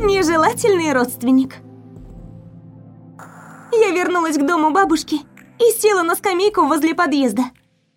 Нежелательный родственник. Я вернулась к дому бабушки и села на скамейку возле подъезда.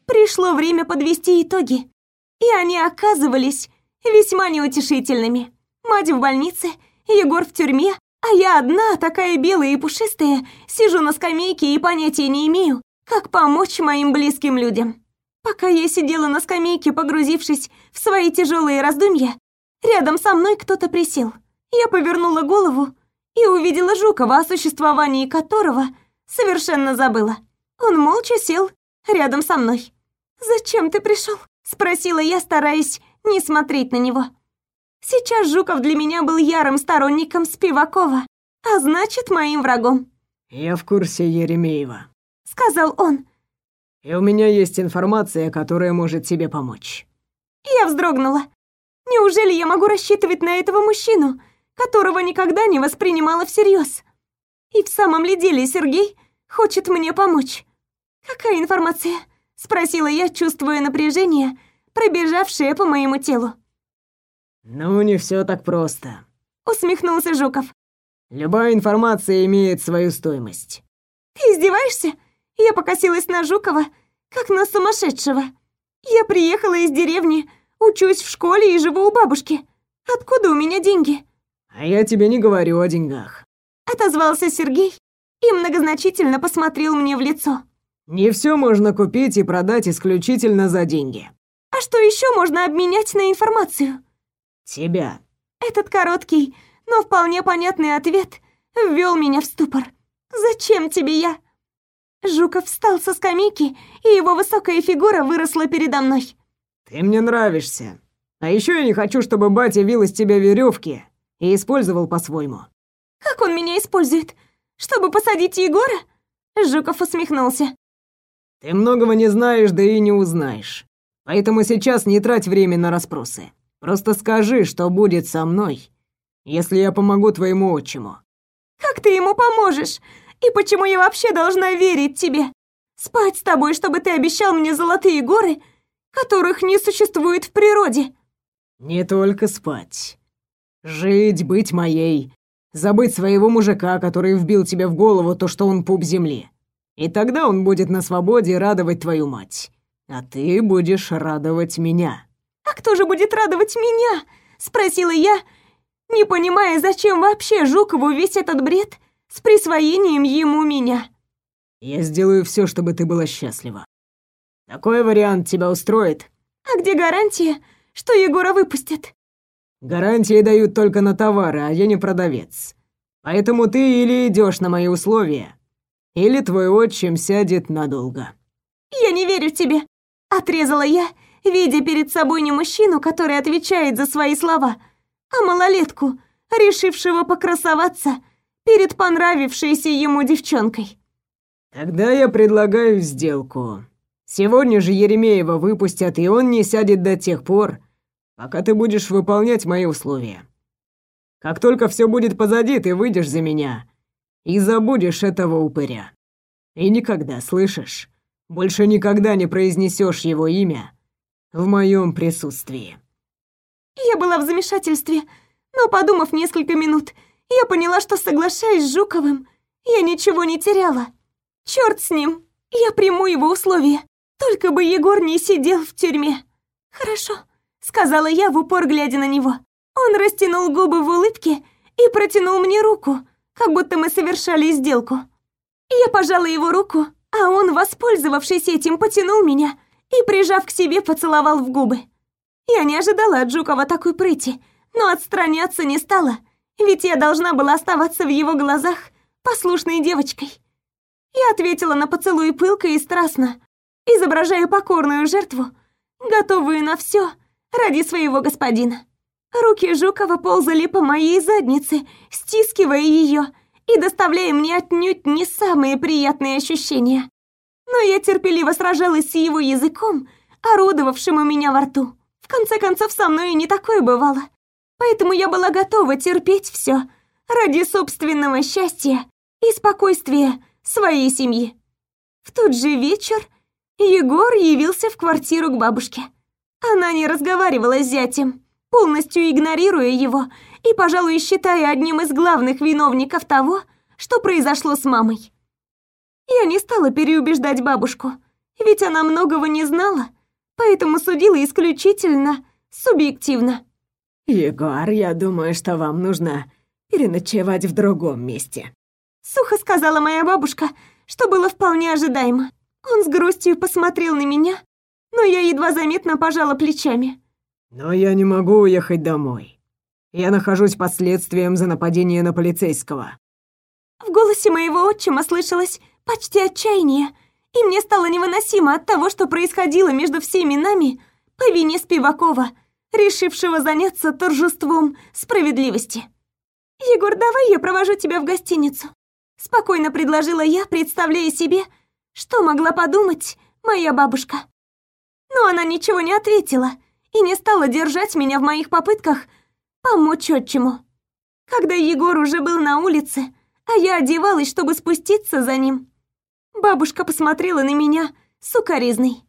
Пришло время подвести итоги, и они оказывались весьма неутешительными. Мать в больнице, Егор в тюрьме, а я одна, такая белая и пушистая, сижу на скамейке и понятия не имею, как помочь моим близким людям. Пока я сидела на скамейке, погрузившись в свои тяжелые раздумья, рядом со мной кто-то присел. Я повернула голову и увидела Жукова, о существовании которого совершенно забыла. Он молча сел рядом со мной. «Зачем ты пришел? спросила я, стараясь не смотреть на него. Сейчас Жуков для меня был ярым сторонником Спивакова, а значит, моим врагом. «Я в курсе Еремеева», — сказал он. «И у меня есть информация, которая может тебе помочь». Я вздрогнула. Неужели я могу рассчитывать на этого мужчину, которого никогда не воспринимала всерьез? И в самом ли деле Сергей хочет мне помочь? Какая информация? Спросила я, чувствуя напряжение, пробежавшее по моему телу. «Ну, не все так просто», — усмехнулся Жуков. «Любая информация имеет свою стоимость». «Ты издеваешься?» Я покосилась на Жукова, как на сумасшедшего. «Я приехала из деревни, учусь в школе и живу у бабушки. Откуда у меня деньги?» «А я тебе не говорю о деньгах», — отозвался Сергей и многозначительно посмотрел мне в лицо. «Не все можно купить и продать исключительно за деньги». «А что еще можно обменять на информацию?» Тебя. Этот короткий, но вполне понятный ответ ввел меня в ступор. Зачем тебе я? Жуков встал со скамейки, и его высокая фигура выросла передо мной. Ты мне нравишься. А еще я не хочу, чтобы батя вил из тебя веревки и использовал по-своему. Как он меня использует? Чтобы посадить Егора? Жуков усмехнулся. Ты многого не знаешь, да и не узнаешь. Поэтому сейчас не трать время на расспросы. Просто скажи, что будет со мной, если я помогу твоему отчиму». «Как ты ему поможешь? И почему я вообще должна верить тебе? Спать с тобой, чтобы ты обещал мне золотые горы, которых не существует в природе?» «Не только спать. Жить, быть моей, забыть своего мужика, который вбил тебе в голову то, что он пуп земли. И тогда он будет на свободе радовать твою мать, а ты будешь радовать меня». «А кто же будет радовать меня?» — спросила я, не понимая, зачем вообще Жукову весь этот бред с присвоением ему меня. «Я сделаю все, чтобы ты была счастлива. Такой вариант тебя устроит?» «А где гарантия, что Егора выпустят?» «Гарантии дают только на товары, а я не продавец. Поэтому ты или идешь на мои условия, или твой отчим сядет надолго». «Я не верю тебе», — отрезала я видя перед собой не мужчину, который отвечает за свои слова, а малолетку, решившего покрасоваться перед понравившейся ему девчонкой. «Тогда я предлагаю сделку. Сегодня же Еремеева выпустят, и он не сядет до тех пор, пока ты будешь выполнять мои условия. Как только все будет позади, ты выйдешь за меня и забудешь этого упыря. И никогда, слышишь, больше никогда не произнесешь его имя в моем присутствии. Я была в замешательстве, но, подумав несколько минут, я поняла, что, соглашаясь с Жуковым, я ничего не теряла. Черт с ним, я приму его условия, только бы Егор не сидел в тюрьме. Хорошо, сказала я в упор, глядя на него. Он растянул губы в улыбке и протянул мне руку, как будто мы совершали сделку. Я пожала его руку, а он, воспользовавшись этим, потянул меня и, прижав к себе, поцеловал в губы. Я не ожидала от Жукова такой прыти, но отстраняться не стала, ведь я должна была оставаться в его глазах послушной девочкой. Я ответила на поцелуй пылко и страстно, изображая покорную жертву, готовую на все ради своего господина. Руки Жукова ползали по моей заднице, стискивая ее и доставляя мне отнюдь не самые приятные ощущения но я терпеливо сражалась с его языком, орудовавшим у меня во рту. В конце концов, со мной и не такое бывало. Поэтому я была готова терпеть все ради собственного счастья и спокойствия своей семьи. В тот же вечер Егор явился в квартиру к бабушке. Она не разговаривала с зятем, полностью игнорируя его и, пожалуй, считая одним из главных виновников того, что произошло с мамой. Я не стала переубеждать бабушку, ведь она многого не знала, поэтому судила исключительно субъективно. «Егор, я думаю, что вам нужно переночевать в другом месте», Сухо сказала моя бабушка, что было вполне ожидаемо. Он с грустью посмотрел на меня, но я едва заметно пожала плечами. «Но я не могу уехать домой. Я нахожусь под следствием за нападение на полицейского». В голосе моего отчима слышалось почти отчаяние, и мне стало невыносимо от того, что происходило между всеми нами по вине Спивакова, решившего заняться торжеством справедливости. «Егор, давай я провожу тебя в гостиницу», — спокойно предложила я, представляя себе, что могла подумать моя бабушка. Но она ничего не ответила и не стала держать меня в моих попытках помочь отчиму. Когда Егор уже был на улице, а я одевалась, чтобы спуститься за ним, бабушка посмотрела на меня сукоризной.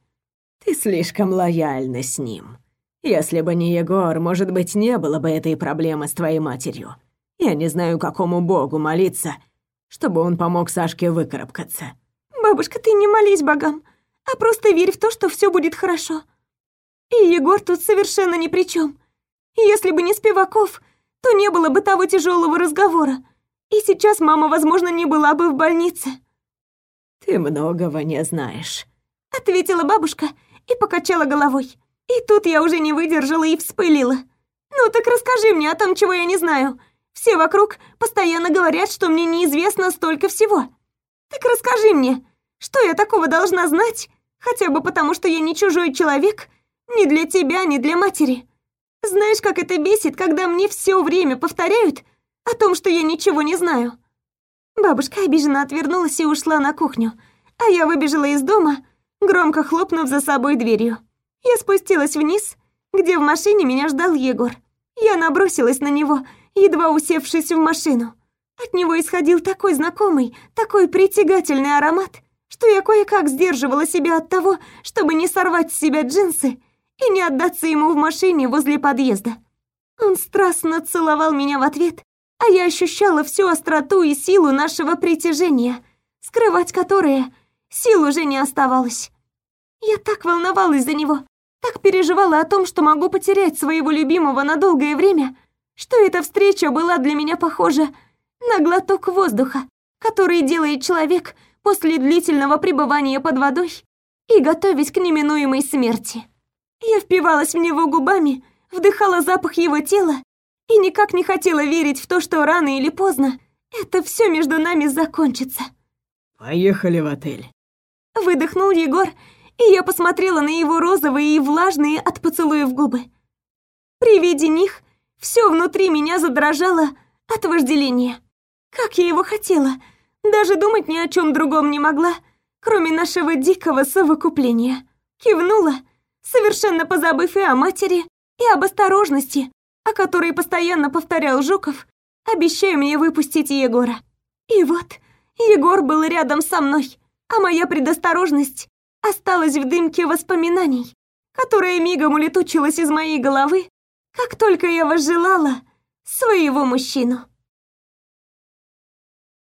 «Ты слишком лояльна с ним. Если бы не Егор, может быть, не было бы этой проблемы с твоей матерью. Я не знаю, какому богу молиться, чтобы он помог Сашке выкарабкаться». «Бабушка, ты не молись богам, а просто верь в то, что все будет хорошо. И Егор тут совершенно ни при чем. Если бы не Спиваков, то не было бы того тяжелого разговора, и сейчас мама, возможно, не была бы в больнице». «Ты многого не знаешь», — ответила бабушка и покачала головой. И тут я уже не выдержала и вспылила. «Ну так расскажи мне о том, чего я не знаю. Все вокруг постоянно говорят, что мне неизвестно столько всего. Так расскажи мне, что я такого должна знать, хотя бы потому, что я не чужой человек, ни для тебя, ни для матери. Знаешь, как это бесит, когда мне все время повторяют о том, что я ничего не знаю». Бабушка обиженно отвернулась и ушла на кухню, а я выбежала из дома, громко хлопнув за собой дверью. Я спустилась вниз, где в машине меня ждал Егор. Я набросилась на него, едва усевшись в машину. От него исходил такой знакомый, такой притягательный аромат, что я кое-как сдерживала себя от того, чтобы не сорвать с себя джинсы и не отдаться ему в машине возле подъезда. Он страстно целовал меня в ответ, а я ощущала всю остроту и силу нашего притяжения, скрывать которое сил уже не оставалось. Я так волновалась за него, так переживала о том, что могу потерять своего любимого на долгое время, что эта встреча была для меня похожа на глоток воздуха, который делает человек после длительного пребывания под водой и готовясь к неминуемой смерти. Я впивалась в него губами, вдыхала запах его тела и никак не хотела верить в то, что рано или поздно это все между нами закончится. «Поехали в отель», — выдохнул Егор и я посмотрела на его розовые и влажные от поцелуев губы. При виде них все внутри меня задрожало от вожделения. Как я его хотела, даже думать ни о чем другом не могла, кроме нашего дикого совокупления. Кивнула, совершенно позабыв и о матери, и об осторожности, о которой постоянно повторял Жуков, обещая мне выпустить Егора. И вот, Егор был рядом со мной, а моя предосторожность осталась в дымке воспоминаний, которая мигом улетучилась из моей головы, как только я возжелала своего мужчину.